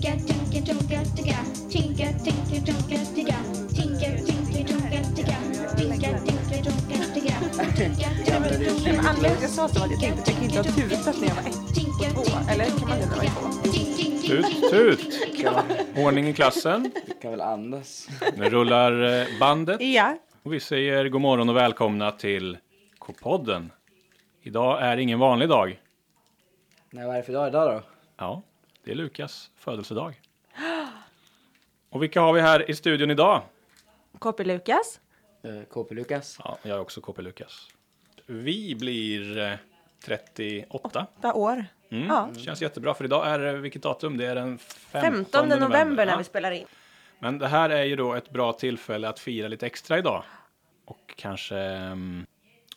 Tinka, tinka, tonka, ticka. Tinka, tinka, tonka, ticka. Tinka, tinka, tonka, ticka. Tinka, tinka, tonka, ticka. Tinka, tinka, Men tonka, anledningen till att jag sa så var att jag tänkte att jag kan inte ha tutat när jag var ett och två. Eller kan man det när man är två? Tut, tut. Ordning i klassen. Du kan väl andas? Nu rullar eh, bandet. Ja. Och vi säger god morgon och välkomna till K-podden. Idag är ingen vanlig dag. Nej, vad är det för dag idag då? Ja, det är Lukas födelsedag. Och vilka har vi här i studion idag? KP Lukas. Uh, KP Lukas? Ja, jag är också KP Lukas. Vi blir eh, 38. Åtta år. Mm. Ja. Känns jättebra för idag är det, vilket datum? Det är den 15, 15 november när Ja. vi spelar in. Men det här är ju då ett bra tillfälle att fira lite extra idag. Och kanske um,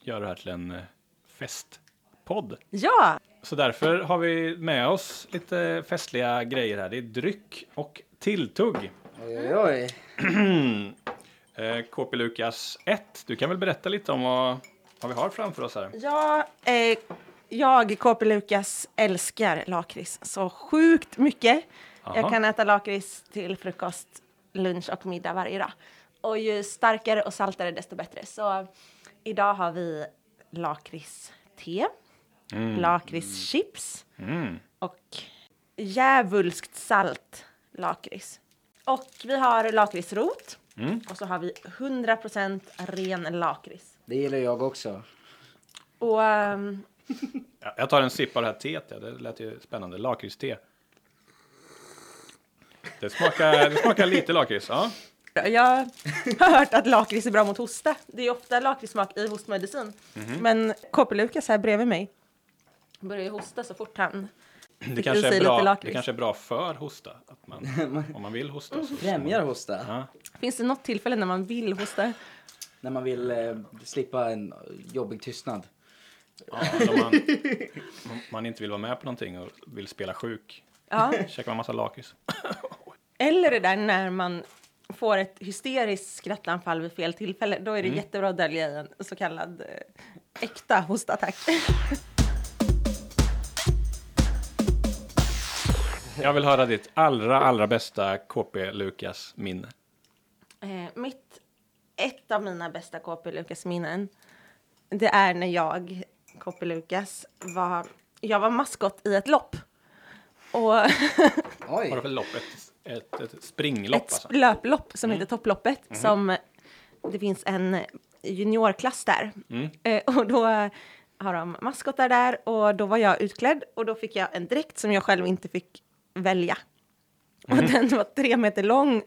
göra det här till en eh, festpodd. Ja! Så därför har vi med oss lite festliga grejer här. Det är dryck och tilltugg. Oj, oj, oj. Eh, KP Lukas 1, du kan väl berätta lite om vad, vad vi har framför oss här? Ja, eh, jag, KP Lukas, älskar lakrits så sjukt mycket. Aha. Jag kan äta lakrits till frukost, lunch och middag varje dag. Och ju starkare och saltare desto bättre. Så idag har vi lakritste, lakritschips Mm. och djävulskt salt lakrits. Och vi har lakritsrot Mm. och så har vi 100% ren lakrits. Det gillar jag också. Och Ja, jag tar en sipp av det här teet. ja. Det lät ju spännande. Lakritste. Det smakar, det smakar lite lakrits. Ja. Jag har hört att lakrits är bra mot hosta. Det är ofta lakritssmak i hostmedicin. Mhm. Men KP-Lukas här bredvid mig börjar ju hosta så fort han Det kanske, är bra, det kanske är bra för hosta. Att man, om man vill hosta. Så Främjar hosta. Ja. Finns det något tillfälle när man vill hosta? När man vill eh, slippa en jobbig tystnad. Ja, om man, man inte vill vara med på någonting och vill spela sjuk. Ja. Käkar man massa lakrits. Eller det där när man får ett hysteriskt skrattanfall vid fel tillfälle. Då är det Mm. jättebra att dölja i en så kallad eh, äkta hostattack. Jag vill höra ditt allra, allra bästa KP Lukas minne. Eh, mitt, ett av mina bästa KP Lukas minnen, det är när jag, KP Lukas, var, jag var maskot i ett lopp. Och Vad Oj! det för lopp? Ett, ett, ett springlopp ett alltså? löplopp som heter Topploppet, som det finns en juniorklass där. Eh, och då har de maskotar där och då var jag utklädd och då fick jag en dräkt som jag själv inte fick välja. Och den var tre meter lång,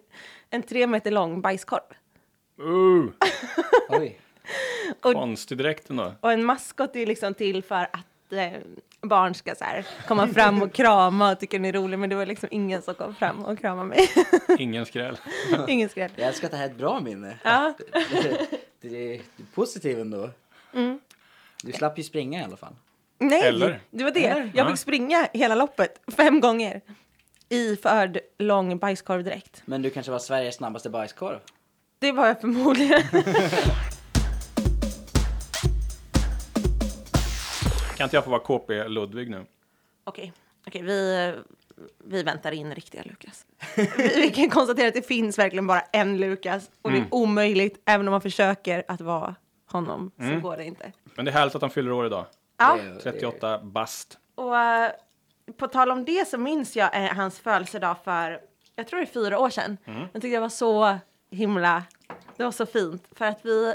en tre meter lång bajskorv. Uh, Oj. Och- konstig dräkt ändå. Och en maskot är liksom till för att eh, barn ska så här, komma fram och krama och tycka den är rolig. Men det var liksom ingen som kom fram och kramade mig. Ingen skräll. ingen skräll. Jag älskar att det här är ett bra minne. Ja, Det, det är positivt ändå. Mm. Du slapp ju springa i alla fall. Nej, Eller? det var det. Eller? Jag Ja. fick springa hela loppet fem gånger i förd lång bajskorvdräkt. Men du kanske var Sveriges snabbaste bajskorv? Det var jag förmodligen. Kan inte jag få vara KP Ludvig nu? Okej, okej, vi, vi väntar in riktiga Lukas. Vi, vi kan konstatera att det finns verkligen bara en Lukas och det är omöjligt, även om man försöker att vara honom, så går det inte. Men det är härligt att han fyller år idag. Ja, Det- 38 bast. och eh, på tal om det så minns jag eh, hans födelsedag för, jag tror det är fyra år sedan. Jag tyckte det var så himla, det var så fint. För att vi,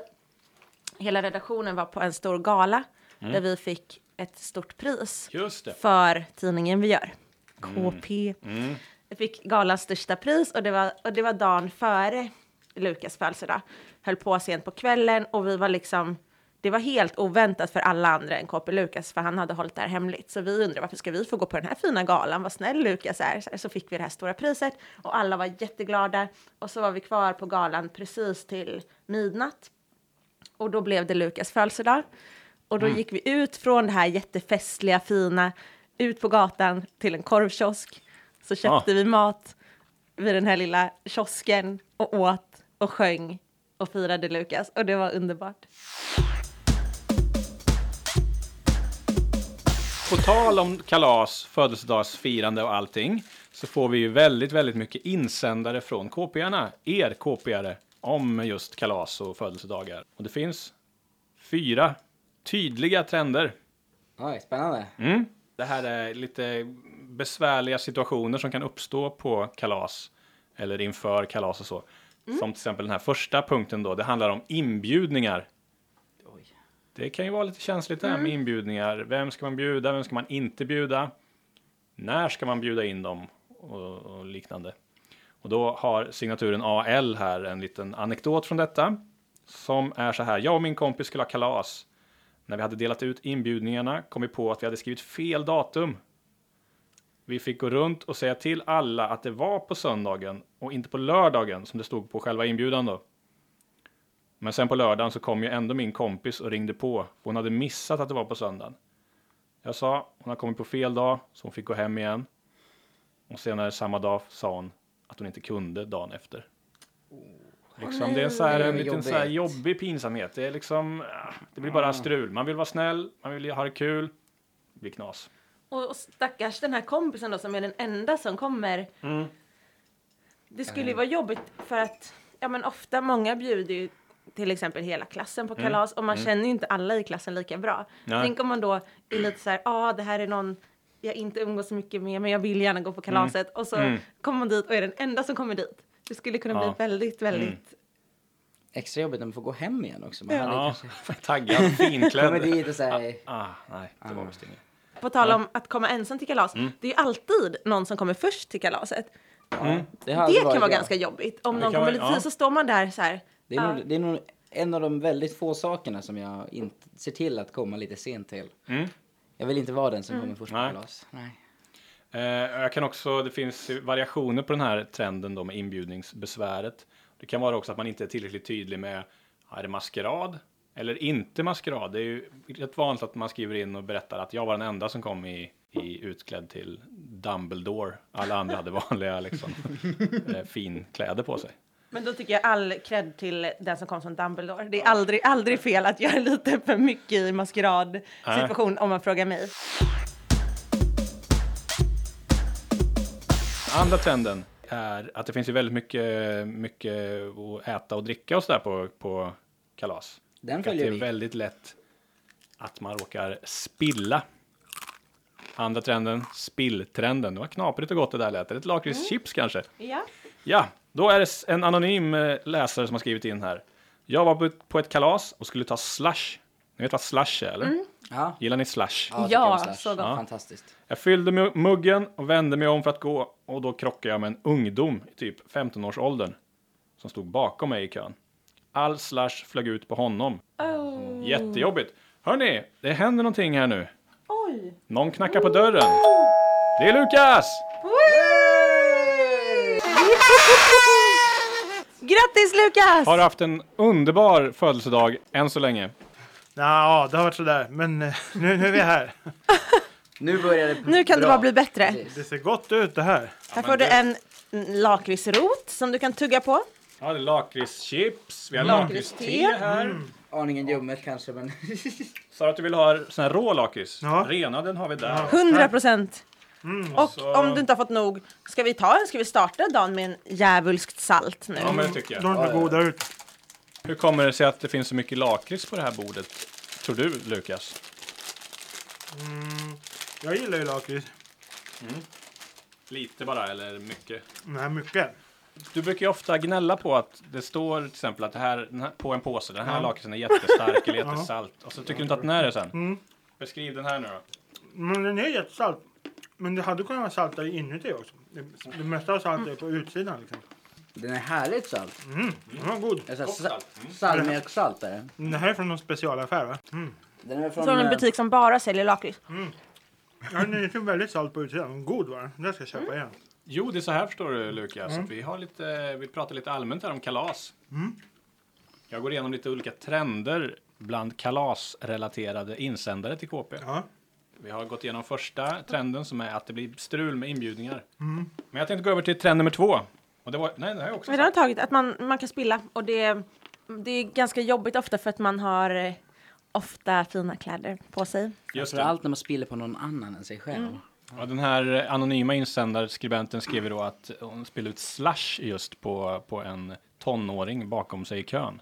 hela redaktionen var på en stor gala där vi fick ett stort pris Just det. för tidningen vi gör. KP. Mm. Jag fick galans största pris och det var, och det var dagen före Lukas födelsedag. Höll på sent på kvällen och vi var liksom, det var helt oväntat för alla andra än KP Lukas för han hade hållit det här hemligt. Så vi undrade varför ska vi få gå på den här fina galan, vad snäll Lukas är. Så, fick vi det här stora priset och alla var jätteglada. Och så var vi kvar på galan precis till midnatt. Och då blev det Lukas födelsedag. Och då gick vi ut från det här jättefestliga, fina, ut på gatan till en korvkiosk. Så köpte Ah. vi mat vid den här lilla kiosken och åt och sjöng och firade Lukas. Och det var underbart. På tal om kalas, födelsedagsfirande och allting, så får vi ju väldigt, väldigt mycket insändare från KP-arna, er KP-are, om just kalas och födelsedagar. Och det finns fyra tydliga trender. Oj, spännande. Mm. Det här är lite besvärliga situationer som kan uppstå på kalas eller inför kalas och så. Som till exempel den här första punkten då, det handlar om inbjudningar. Det kan ju vara lite känsligt det här med inbjudningar. Vem ska man bjuda? Vem ska man inte bjuda? När ska man bjuda in dem? Och, och liknande. Och då har signaturen AL här en liten anekdot från detta. Som är så här. Jag och min kompis skulle ha kalas. När vi hade delat ut inbjudningarna kom vi på att vi hade skrivit fel datum. Vi fick gå runt och säga till alla att det var på söndagen och inte på lördagen som det stod på själva inbjudan då. Men sen på lördagen så kom ju ändå min kompis och ringde på. Hon hade missat att det var på söndagen. Jag sa, hon har kommit på fel dag, så hon fick gå hem igen. Och senare samma dag sa hon att hon inte kunde dagen efter. Liksom, det är så här, en liten så här jobbig pinsamhet. Det är liksom, ah, det blir bara strul. Man vill vara snäll, man vill ha det kul. Det blir knas. Och, och stackars den här kompisen då som är den enda som kommer. Mm. Det skulle ju vara jobbigt för att, ja men ofta, många bjuder ju till exempel hela klassen på kalas och man känner ju inte alla i klassen lika bra. Mm. Nej. Tänk om man då är lite så här, ja ah, det här är någon jag inte umgås så mycket med men jag vill gärna gå på kalaset och så Mm. kommer man dit och är den enda som kommer dit. Det skulle kunna Ja. Mm. bli väldigt, väldigt Extra jobbigt när man får gå hem igen också. Man hade Ja, kanske taggad, kommer finklädd. dit och säger Ah, nej, det var visst inget. På tal om att komma ensam till kalas, Mm. det är ju alltid någon som kommer först till kalaset. det, har Det aldrig kan vara ganska jobbigt. Om Det någon kommer lite ja. tid så står man där så här. Det är, ja. nog, det är nog en av de väldigt få sakerna som jag inte ser till att komma lite sent till. Mm. Jag vill inte vara den som kommer först på Nej. kalas. Nej. Eh, jag kan också, det finns variationer på den här trenden då med inbjudningsbesväret. Det kan vara också att man inte är tillräckligt tydlig med, är det maskerad eller inte maskerad? Det är ju rätt vanligt att man skriver in och berättar att jag var den enda som kom i, i utklädd till Dumbledore. Alla andra hade vanliga liksom, eh, finkläder på sig. Men då tycker jag all cred till den som kom som Dumbledore. Det är aldrig, aldrig fel att göra lite för mycket i maskerad situation om man frågar mig. Andra trenden är att det finns ju väldigt mycket, mycket att äta och dricka och sådär på, på kalas. Den att följer det är vi. väldigt lätt att man råkar spilla. Andra trenden, spilltrenden. Det var knaprigt och gott det där lät. Ett lakritschips kanske? Ja. Ja, då är det en anonym eh, läsare som har skrivit in här. Jag var på- ett kalas och skulle ta slush. Ni vet vad slush är, eller? Ja, Gillar ni slush? ja, Ja, slush. så gott. Ja. Fantastiskt. Jag fyllde mu- muggen och vände mig om för att gå och då krockade jag med en ungdom i typ 15-årsåldern som stod bakom mig i kön. All slush flög ut på honom. Oh. Jättejobbigt. Hörni, det händer någonting här nu. Oj. Någon knackar på dörren. Det är Lukas! Grattis Lukas! Har haft en underbar födelsedag än så länge. Ja, det har varit sådär. Men eh, nu, nu är vi här. Nu börjar det Nu kan det bra. bara bli bättre. Det ser gott ut det här. Här får du en lakritsrot som du kan tugga på. Ja, det är lakritschips, vi har Lakritste. lakritste här. Aningen ljummet kanske, men Sa du att du vill ha sån här rå lakrits? Ja. Rena, den har vi där. 100 procent. Och så- om du inte har fått nog, ska vi ta ska vi starta dagen med en djävulskt salt nu? Ja, men det tycker jag. De ser goda ut. Hur kommer det sig att det finns så mycket lakrits på det här bordet? Tror du, Lukas? Jag gillar ju lakrits. Lite bara, eller mycket? Nej, mycket. Du brukar ju ofta gnälla på att det står till exempel att det här på en påse, den här Ja. lakritsen är jättestark eller jättesalt. Och så tycker du inte att den är det sen. Mm. Beskriv den här nu då. Men den är jättesalt. Men det hade kunnat vara saltare inuti också. Det, det mesta av saltet är på utsidan. Liksom. den är härligt salt. Mm, den var god. Här Koksalt. sa- Salmiaksalt är det. Det här är från någon specialaffär va? Mm. Den är från... Från en eh, butik som bara säljer lakrits. Ja, den är väldigt salt på utsidan. God var den. Det ska jag köpa igen. Jo, det är så här förstår du Lukas. att Vi, har lite, vi pratar lite allmänt här om kalas. Jag går igenom lite olika trender bland kalasrelaterade insändare till KP. Ja. Vi har gått igenom första trenden som är att det blir strul med inbjudningar. Men jag tänkte gå över till trend nummer två. Och det var, nej, det har jag också sagt. tagit att man, man kan spilla och det, det är ganska jobbigt ofta för att man har eh, ofta fina kläder på sig. Just det. Framförallt när man spiller på någon annan än sig själv. Ja, den här anonyma insändarskribenten skrev ju då att hon spillde ut slush just på, på en tonåring bakom sig i kön.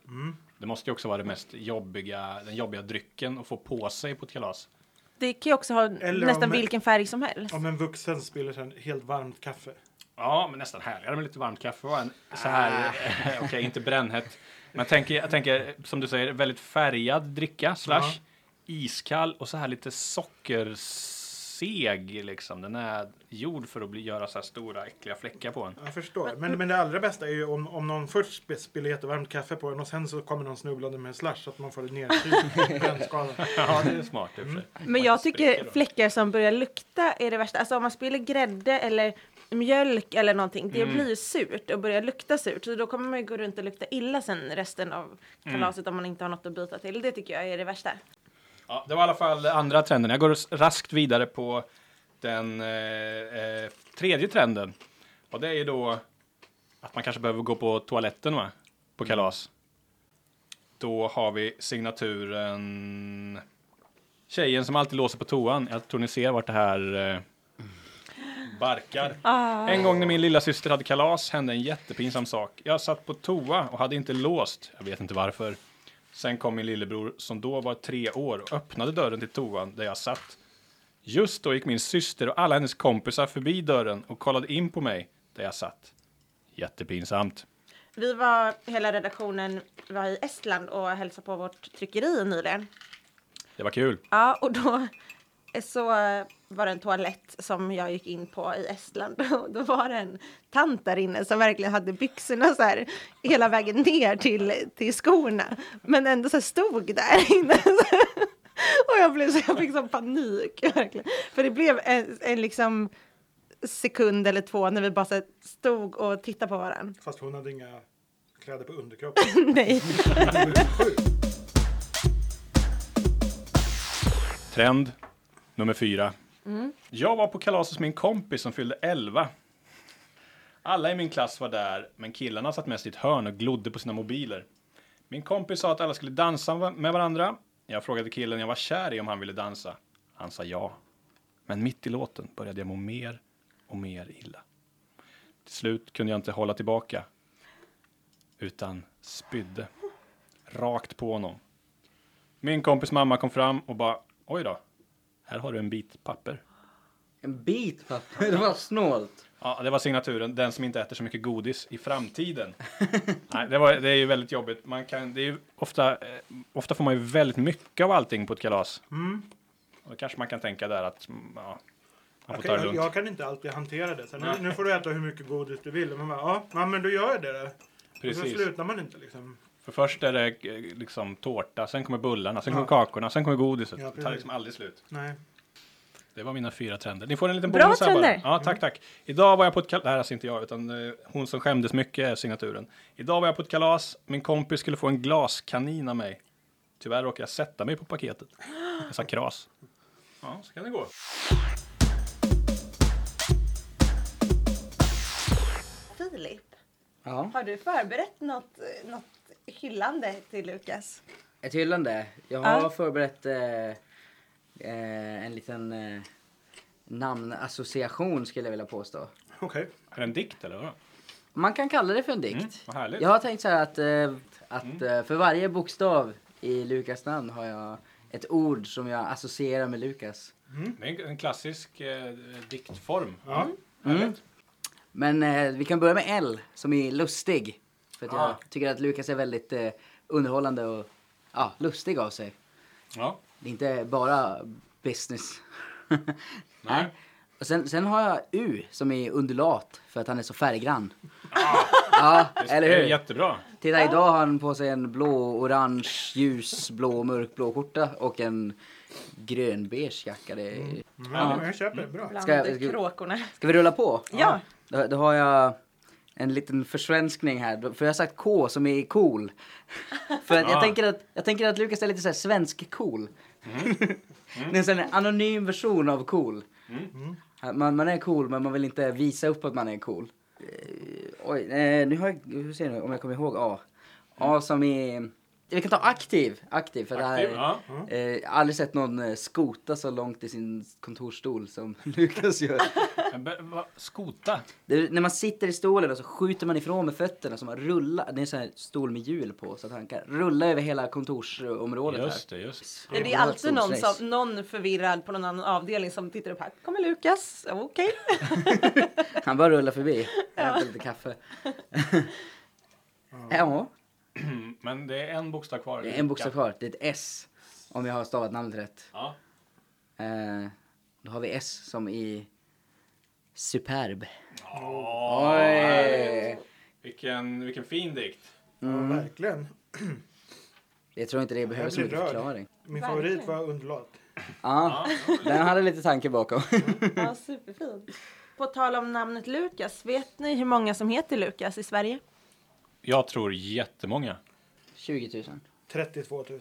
Det måste ju också vara det mest jobbiga, den jobbiga drycken att få på sig på ett kalas. Det kan ju också ha Eller nästan om- vilken färg som helst. Om en vuxen spiller sen helt varmt kaffe. Ja, men nästan härligare med lite varmt kaffe och en så här, okej, inte brännhett. Men jag tänker, jag tänker, som du säger, väldigt färgad dricka, slash iskall och så här lite sockerseg liksom. Den är gjord för att bli, göra så här stora äckliga fläckar på en. Jag förstår. Men, men det allra bästa är ju om, om någon först sp- spiller jättevarmt kaffe på en och sen så kommer någon snubblande med en slush så att man får det nedkylt. Ja, det är smart i och för sig. Men jag tycker fläckar som börjar lukta är det värsta. Alltså om man spiller grädde eller mjölk eller någonting, det blir ju surt och börjar lukta surt. Så då kommer man ju gå runt och lukta illa sen resten av kalaset om man inte har något att byta till. Det tycker jag är det värsta. Ja, det var i alla fall andra trenden. Jag går raskt vidare på den eh, eh, tredje trenden. Och det är ju då att man kanske behöver gå på toaletten va? På kalas. Då har vi signaturen Tjejen som alltid låser på toan. Jag tror ni ser vart det här eh, barkar. En gång när min lilla syster hade kalas hände en jättepinsam sak. Jag satt på toa och hade inte låst. Jag vet inte varför. Sen kom min lillebror som då var tre år och öppnade dörren till toan där jag satt. Just då gick min syster och alla hennes kompisar förbi dörren och kollade in på mig där jag satt. Jättepinsamt. Vi var, hela redaktionen var i Estland och hälsade på vårt tryckeri nyligen. Det var kul. Ja, och då så var det en toalett som jag gick in på i Estland. Och då var det en tant där inne som verkligen hade byxorna så här hela vägen ner till, till skorna. Men ändå så stod där inne. Och jag, blev så, jag fick sån panik, verkligen. För det blev en, en liksom sekund eller två när vi bara så stod och tittade på varandra. Fast hon hade inga kläder på underkroppen. Nej. Trend nummer fyra. Jag var på kalas hos min kompis som fyllde 11. Alla i min klass var där, men killarna satt mest i ett hörn och glodde på sina mobiler. Min kompis sa att alla skulle dansa med varandra. Jag frågade killen jag var kär i om han ville dansa. Han sa ja. Men mitt i låten började jag må mer och mer illa. Till slut kunde jag inte hålla tillbaka. Utan spydde. Rakt på honom. Min kompis mamma kom fram och bara, oj då, här har du en bit papper. En bit papper, det var snålt. Ja, det var signaturen, den som inte äter så mycket godis i framtiden. Nej, det, var, det är ju väldigt jobbigt. Man kan, det är ju ofta, eh, ofta får man ju väldigt mycket av allting på ett kalas. Och då kanske man kan tänka där att, mm, ja, man får Jag ta det kan, jag, lugnt. jag kan inte alltid hantera det. Så nu, nu får du äta hur mycket godis du vill. Och man bara, ja, ja, men då gör jag det. då. Och så Precis. slutar man inte liksom. För först är det eh, liksom tårta, sen kommer bullarna, sen Ja. kommer kakorna, sen kommer godiset. Ja, det tar liksom aldrig slut. Nej. Det var mina fyra trender. Ni får en liten Bra bonus här bara. trender. Ja, tack, tack. Idag var jag på ett kalas, det här är alltså inte jag, utan eh, hon som skämdes mycket är signaturen. Idag var jag på ett kalas, min kompis skulle få en glaskanin av mig. Tyvärr råkade jag sätta mig på paketet. Jag sa kras. Ja, så kan det gå. Filip, Ja, har du förberett något, något hyllande till Lukas? ett hyllande. Jag har Ja. förberett eh, eh, en liten eh, namnassociation skulle jag vilja påstå. Okej. Är det en dikt eller vad? Man kan kalla det för en dikt. Mm, vad härligt. Jag har tänkt så här att, eh, att eh, för varje bokstav i Lukas namn har jag ett ord som jag associerar med Lukas. Det är en, klassisk eh, diktform. Ja. Härligt. Men eh, vi kan börja med L som är lustig. För att jag Ah. tycker att Lukas är väldigt eh, underhållande och ja, lustig av sig. Ja. Det är inte bara business. Nej. Och sen, sen har jag U som är undulat för att han är så färggrann. ja, eller Det är hur? jättebra. Titta, idag har han på sig en blå, orange, ljusblå, mörkblå skjorta och en grönbeige jacka. Det är... Mm, Ja. Jag köper det. Bra. Bland Ska jag- ska- kråkorna. Ska vi rulla på? Ja. Då, då har jag en liten försvenskning här. För jag har sagt K som är cool. För att jag, Ah. tänker att, jag tänker att Lukas är lite så här svensk-cool. Det är en anonym version av cool. Man, man är cool men man vill inte visa upp att man är cool. Eh, oj, eh, nu har jag, hur ser ni om jag kommer ihåg A. A som är Vi kan ta aktiv. Aktiv, för Aktiv, det här... ja. Eh, jag har aldrig sett någon eh, skota så långt i sin kontorsstol som Lukas gör. Skota? Det är, när man sitter i stolen och så skjuter man ifrån med fötterna så man rullar. Det är en sån här stol med hjul på så att han kan rulla över hela kontorsområdet Just det, just Det är oerhört alltid någon, som, någon förvirrad på någon annan avdelning som tittar upp här. Kommer Lukas? Okej. Han bara rullar förbi. Hämtar lite kaffe. ja, Men det är en bokstav kvar. det är en bokstav kvar. Det är ett S. Om jag har stavat namnet rätt. Ja. Eh, då har vi S som i superb. Åh, Oj! vilken, vilken fin dikt. Ja, verkligen. Jag tror inte det behöver så mycket rörd. förklaring. Min Verkligen. favorit var undullat. Ja, den hade lite tanke bakom. Ja, superfint. På tal om namnet Lukas, vet ni hur många som heter Lukas i Sverige? Jag tror jättemånga. 20 000. 32 000.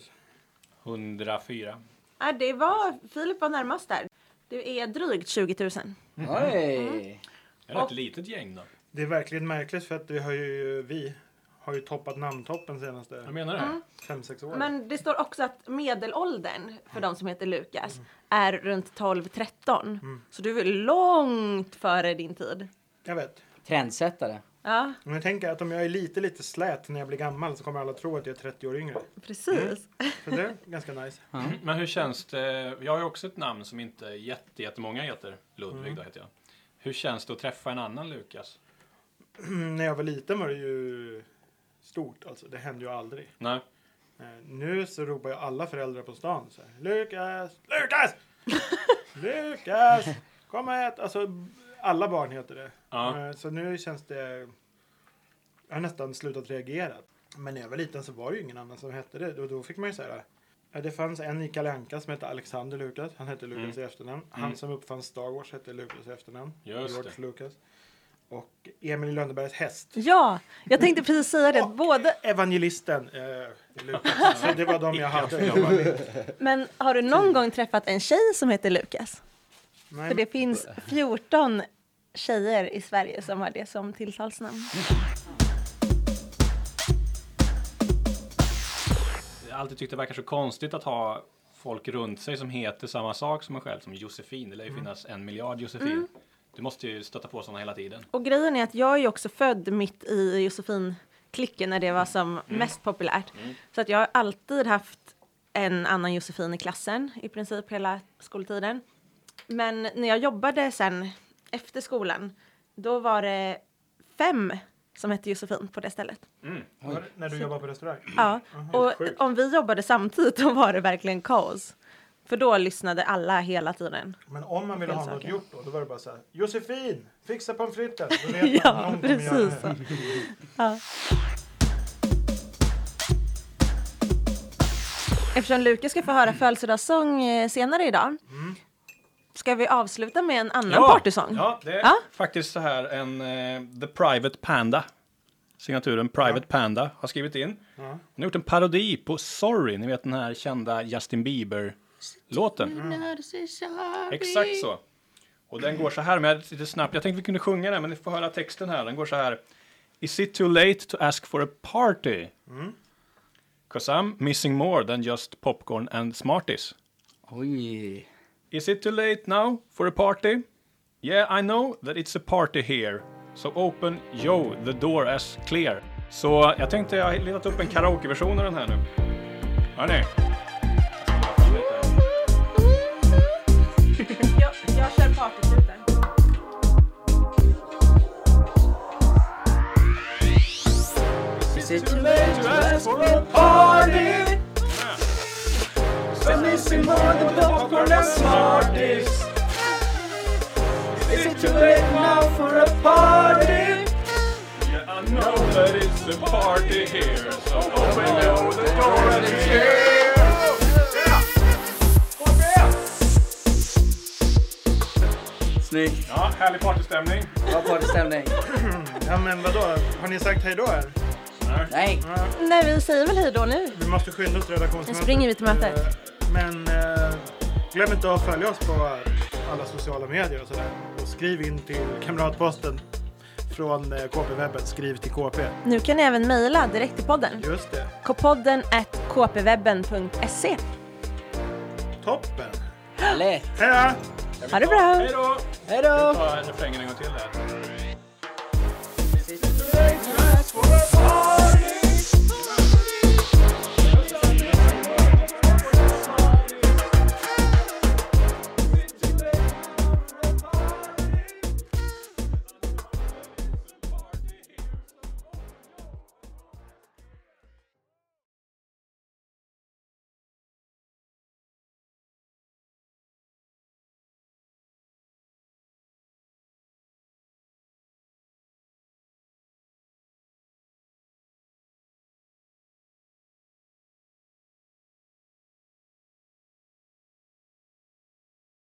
104. Ja, det var, Filip var närmast där. Det är drygt 20 000. Oj! Det är ett litet gäng då. Det är verkligen märkligt för att vi har ju, vi har ju toppat namntoppen Jag senaste menar det. 5-6 åren. Men det står också att medelåldern för de som heter Lukas är runt 12-13. Så du är långt före din tid. Jag vet. Trendsättare. Ja, Men jag tänker att om jag är lite, lite slät när jag blir gammal så kommer alla tro att jag är 30 år yngre. precis. Så det är ganska nice. Men hur känns det? Jag har ju också ett namn som inte jätte, jättemånga heter. Ludvig då heter jag. Hur känns det att träffa en annan Lukas? Mm, när jag var liten var det ju stort. Alltså, det hände ju aldrig. Nej. Eh, nu så ropar ju alla föräldrar på stan så här, Lukas! Lukas! Lukas! Kom och ät! Alltså, alla barn heter det. Ja. Eh, så nu känns det... Jag har nästan slutat reagera. Men när jag var liten så var det ju ingen annan som hette det. Då, då fick man ju säga Ja, det fanns en i Kalle Anka som hette Alexander Lukas. Han hette Lukas i efternamn. Han som uppfann Star Wars hette Lukas i efternamn. Just George det. Lucas. Och Emil Lönnebergs häst. Ja, jag tänkte precis säga det. Både, Evangelisten eh, Lukas. Så det var de jag hade. men har du någon gång träffat en tjej som heter Lukas? Nej, För det finns 14 tjejer i Sverige som har det som tilltalsnamn. Jag har alltid tyckt det verkar så konstigt att ha folk runt sig som heter samma sak som en själv. Som Josefin. Det lär ju finnas en miljard Josefin. Du måste ju stöta på sådana hela tiden. Och grejen är att jag är ju också född mitt i Josefin-klicken när det var som mest populärt. Så att jag har alltid haft en annan Josefin i klassen i princip hela skoltiden. Men när jag jobbade sen efter skolan, då var det fem som hette Josefin på det stället. var det när du jobbade på restaurang? Ja, och om vi jobbade samtidigt då var det verkligen kaos. För då lyssnade alla hela tiden. Men om man ville ha något gjort då, då var det bara så här. Josefin, fixa pommes fritesen. Ja, precis. Ja. Eftersom Lukas ska få höra födelsedagssång eh, senare idag ska vi avsluta med en annan partysång. Ja, det är Ja. faktiskt så här en eh, The Private Panda. Signaturen Private Panda har skrivit in. Hon har gjort en parodi på Sorry, ni vet den här kända Justin Bieber-låten. Exakt så. Och den går så här med lite snabbt. Jag tänkte vi kunde sjunga den, men ni får höra texten här. Den går så här. Is it too late to ask for a party? Cause I'm missing more than just popcorn and Smarties. Oj. Is it too late now for a party? Yeah, I know that it's a party here. So open, yo, the door as clear. Så jag tänkte jag har letat upp en karaokeversion av den här nu. Hörni. Jag, jag kör partytuten. Is it too late to ask for a popcorn and Smarties. Is it too late now for a party? Yeah, I know that it's a party here. So open yo, the door and chair. Snyggt. Ja, härlig partystämning. Bra partystämning. Ja men vadå, har ni sagt hej då här? Nej. Nej, vi säger väl hej då nu. Vi måste skynda oss till redaktionsmötet. Nu springer vi till mötet. Eh, Men eh, glöm inte att följa oss på alla sociala medier och sådär. Och skriv in till Kamratposten från eh, KP-webben. Skriv till KP. Nu kan ni även mejla direkt till podden. Just det. kpodden at kpwebben.se. Toppen. Lätt. Hej då! Ha det bra! Hej då! Hej då! Ta refrängen en gång till här.